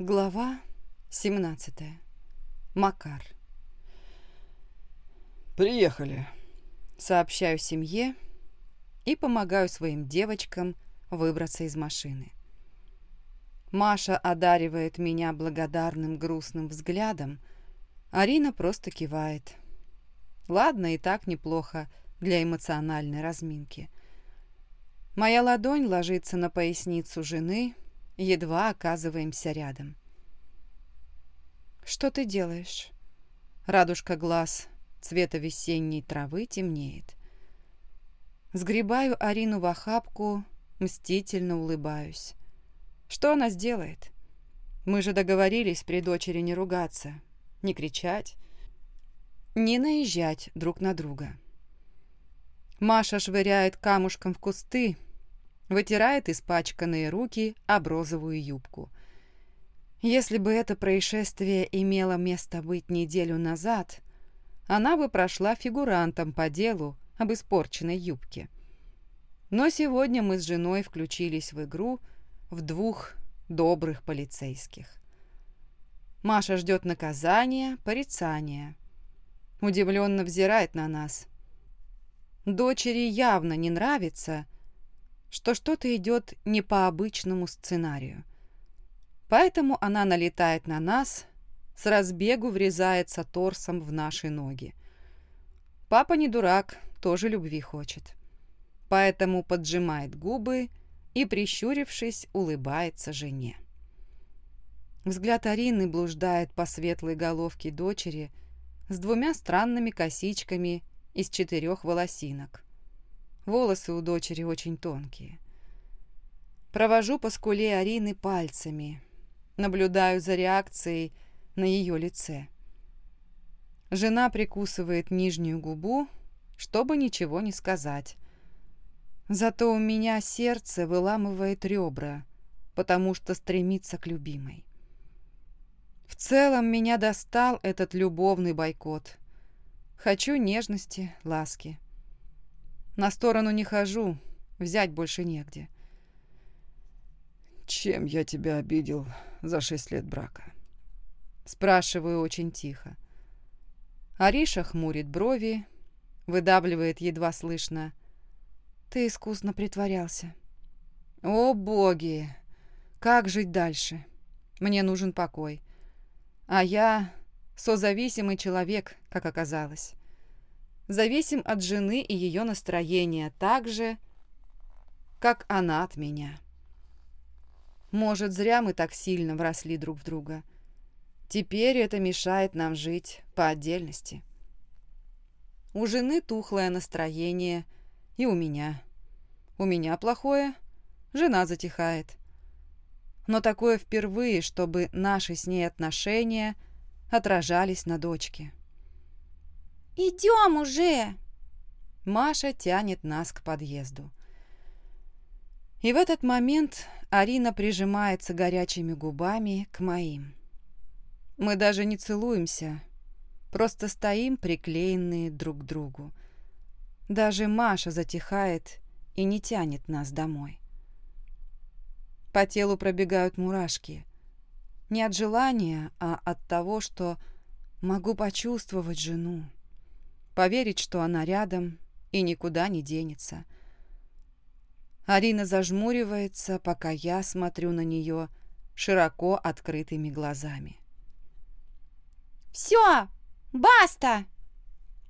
Глава 17. Макар. «Приехали», — сообщаю семье и помогаю своим девочкам выбраться из машины. Маша одаривает меня благодарным грустным взглядом, Арина просто кивает. Ладно, и так неплохо для эмоциональной разминки. Моя ладонь ложится на поясницу жены — едва оказываемся рядом. «Что ты делаешь?» Радужка глаз цвета весенней травы темнеет. Сгребаю Арину в охапку, мстительно улыбаюсь. Что она сделает? Мы же договорились при дочери не ругаться, не кричать, не наезжать друг на друга. Маша швыряет камушком в кусты, вытирает испачканные руки об розовую юбку. Если бы это происшествие имело место быть неделю назад, она бы прошла фигурантом по делу об испорченной юбке. Но сегодня мы с женой включились в игру в двух добрых полицейских. Маша ждет наказания, порицания. Удивленно взирает на нас. Дочери явно не нравится, что что-то идет не по обычному сценарию. Поэтому она налетает на нас, с разбегу врезается торсом в наши ноги. Папа не дурак, тоже любви хочет. Поэтому поджимает губы и, прищурившись, улыбается жене. Взгляд Арины блуждает по светлой головке дочери с двумя странными косичками из четырех волосинок. Волосы у дочери очень тонкие. Провожу по скуле Арины пальцами, наблюдаю за реакцией на ее лице. Жена прикусывает нижнюю губу, чтобы ничего не сказать. Зато у меня сердце выламывает ребра, потому что стремится к любимой. В целом меня достал этот любовный бойкот. Хочу нежности, ласки. На сторону не хожу, взять больше негде. «Чем я тебя обидел за шесть лет брака?» Спрашиваю очень тихо. Ариша хмурит брови, выдавливает едва слышно. «Ты искусно притворялся». «О, боги! Как жить дальше? Мне нужен покой. А я созависимый человек, как оказалось зависим от жены и ее настроения так же, как она от меня. Может, зря мы так сильно вросли друг в друга. Теперь это мешает нам жить по отдельности. У жены тухлое настроение, и у меня. У меня плохое, жена затихает. Но такое впервые, чтобы наши с ней отношения отражались на дочке. «Идем уже!» Маша тянет нас к подъезду. И в этот момент Арина прижимается горячими губами к моим. Мы даже не целуемся, просто стоим приклеенные друг к другу. Даже Маша затихает и не тянет нас домой. По телу пробегают мурашки. Не от желания, а от того, что могу почувствовать жену поверить, что она рядом и никуда не денется. Арина зажмуривается, пока я смотрю на нее широко открытыми глазами. «Все! Баста!»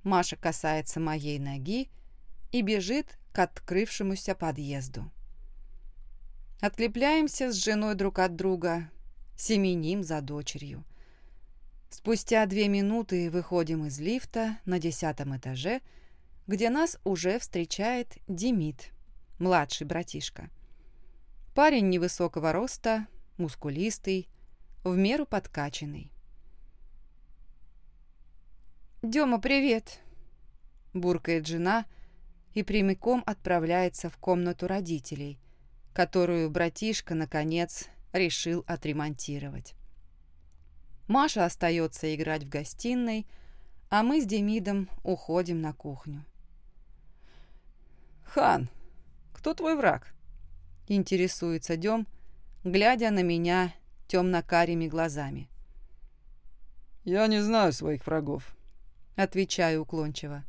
Маша касается моей ноги и бежит к открывшемуся подъезду. Отлепляемся с женой друг от друга, семеним за дочерью. Спустя две минуты выходим из лифта на десятом этаже, где нас уже встречает Демид, младший братишка. Парень невысокого роста, мускулистый, в меру подкачанный. «Дема, привет!» – буркает жена и прямиком отправляется в комнату родителей, которую братишка, наконец, решил отремонтировать. Маша остается играть в гостиной, а мы с Демидом уходим на кухню. «Хан, кто твой враг?» Интересуется Дем, глядя на меня темно-карими глазами. «Я не знаю своих врагов», — отвечаю уклончиво.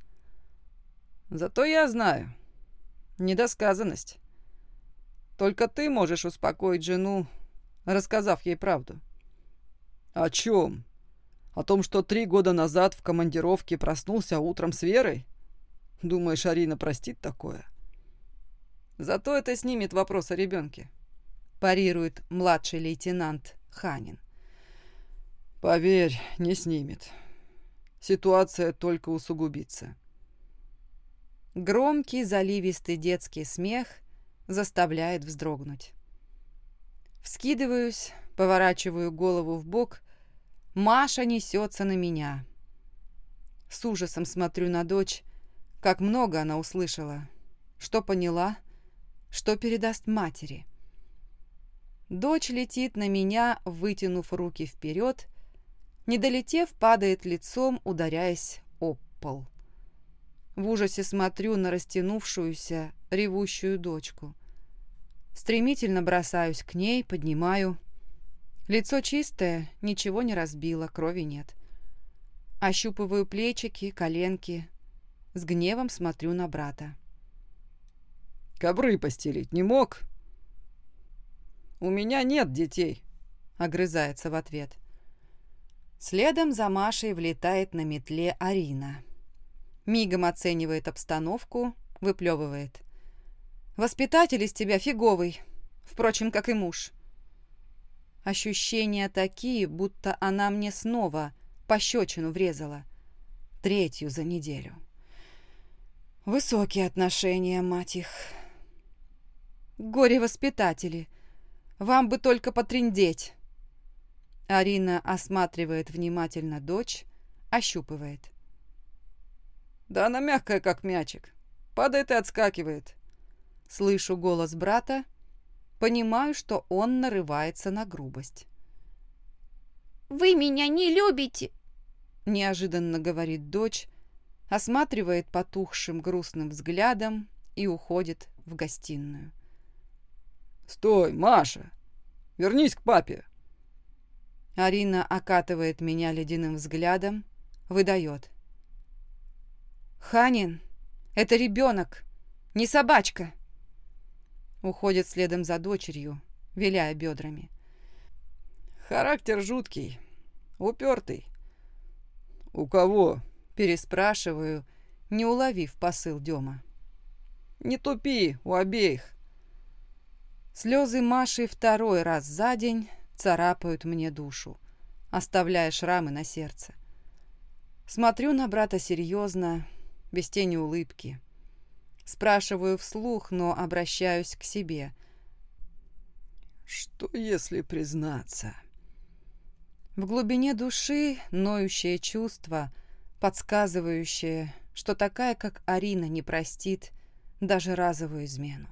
«Зато я знаю. Недосказанность. Только ты можешь успокоить жену, рассказав ей правду». «О чем? О том, что три года назад в командировке проснулся утром с Верой? Думаешь, Арина простит такое?» «Зато это снимет вопрос о ребенке», — парирует младший лейтенант Ханин. «Поверь, не снимет. Ситуация только усугубится». Громкий заливистый детский смех заставляет вздрогнуть. Вскидываюсь, поворачиваю голову в бок. Маша несется на меня. С ужасом смотрю на дочь, как много она услышала, что поняла, что передаст матери. Дочь летит на меня, вытянув руки вперед, не долетев, падает лицом, ударяясь об пол. В ужасе смотрю на растянувшуюся, ревущую дочку. Стремительно бросаюсь к ней, поднимаю. Лицо чистое, ничего не разбило, крови нет. Ощупываю плечики, коленки. С гневом смотрю на брата. «Ковры постелить не мог?» «У меня нет детей», — огрызается в ответ. Следом за Машей влетает на метле Арина. Мигом оценивает обстановку, выплевывает. Воспитатель из тебя фиговый, впрочем, как и муж. Ощущения такие, будто она мне снова пощечину врезала. Третью за неделю. Высокие отношения, мать их. Горе-воспитатели, вам бы только потрындеть. Арина осматривает внимательно дочь, ощупывает. Да она мягкая, как мячик. Падает и отскакивает. Слышу голос брата, понимаю, что он нарывается на грубость. «Вы меня не любите!» Неожиданно говорит дочь, осматривает потухшим грустным взглядом и уходит в гостиную. «Стой, Маша! Вернись к папе!» Арина окатывает меня ледяным взглядом, выдает. «Ханин, это ребенок, не собачка!» Уходит следом за дочерью, виляя бедрами. «Характер жуткий, упертый». «У кого?» – переспрашиваю, не уловив посыл Дема. «Не тупи, у обеих». Слезы Маши второй раз за день царапают мне душу, оставляя шрамы на сердце. Смотрю на брата серьезно, без тени улыбки. Спрашиваю вслух, но обращаюсь к себе. «Что, если признаться?» В глубине души ноющее чувство, подсказывающее, что такая, как Арина, не простит даже разовую измену.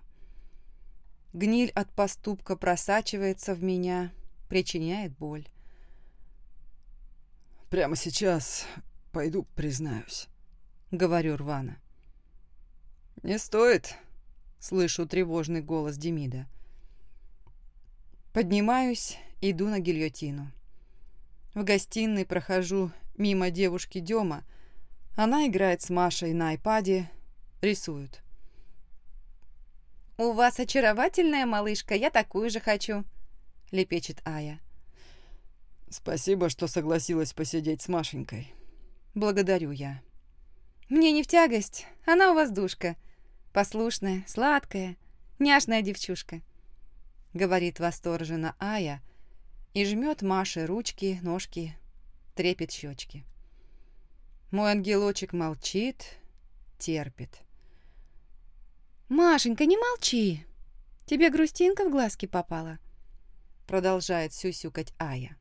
Гниль от поступка просачивается в меня, причиняет боль. «Прямо сейчас пойду признаюсь», — говорю рвано. «Не стоит», — слышу тревожный голос Демида. Поднимаюсь, иду на гильотину. В гостиной прохожу мимо девушки Дема. Она играет с Машей на айпаде, рисует. «У вас очаровательная малышка, я такую же хочу», — лепечет Ая. «Спасибо, что согласилась посидеть с Машенькой». «Благодарю я». «Мне не в тягость, она у вас душка», Послушная, сладкая, няшная девчушка», — говорит восторженно Ая и жмет Маше ручки, ножки, трепет щечки. Мой ангелочек молчит, терпит. «Машенька, не молчи! Тебе грустинка в глазки попала?» Продолжает сюсюкать Ая.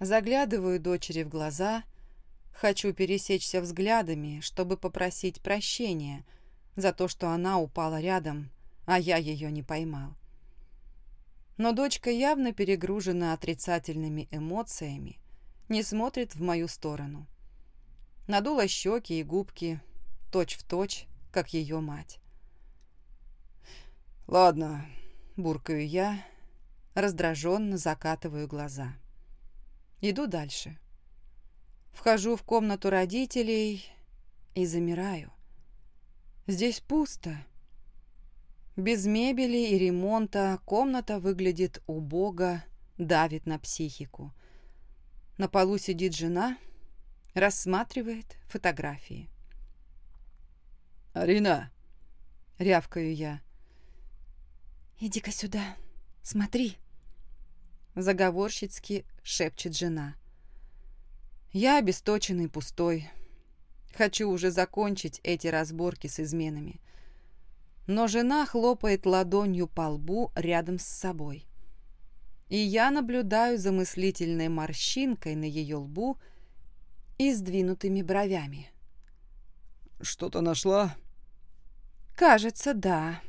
Заглядываю дочери в глаза — Хочу пересечься взглядами, чтобы попросить прощения за то, что она упала рядом, а я ее не поймал. Но дочка явно перегружена отрицательными эмоциями, не смотрит в мою сторону. Надула щеки и губки, точь-в-точь, точь, как ее мать. «Ладно», — буркаю я, раздраженно закатываю глаза. Иду дальше. Вхожу в комнату родителей и замираю. Здесь пусто. Без мебели и ремонта комната выглядит убого, давит на психику. На полу сидит жена, рассматривает фотографии. «Арина!» — рявкаю я. «Иди-ка сюда, смотри!» Заговорщицки шепчет жена. Я обесточенный пустой. Хочу уже закончить эти разборки с изменами. Но жена хлопает ладонью по лбу рядом с собой. И я наблюдаю за мыслительной морщинкой на ее лбу и сдвинутыми бровями. «Что-то нашла?» «Кажется, да».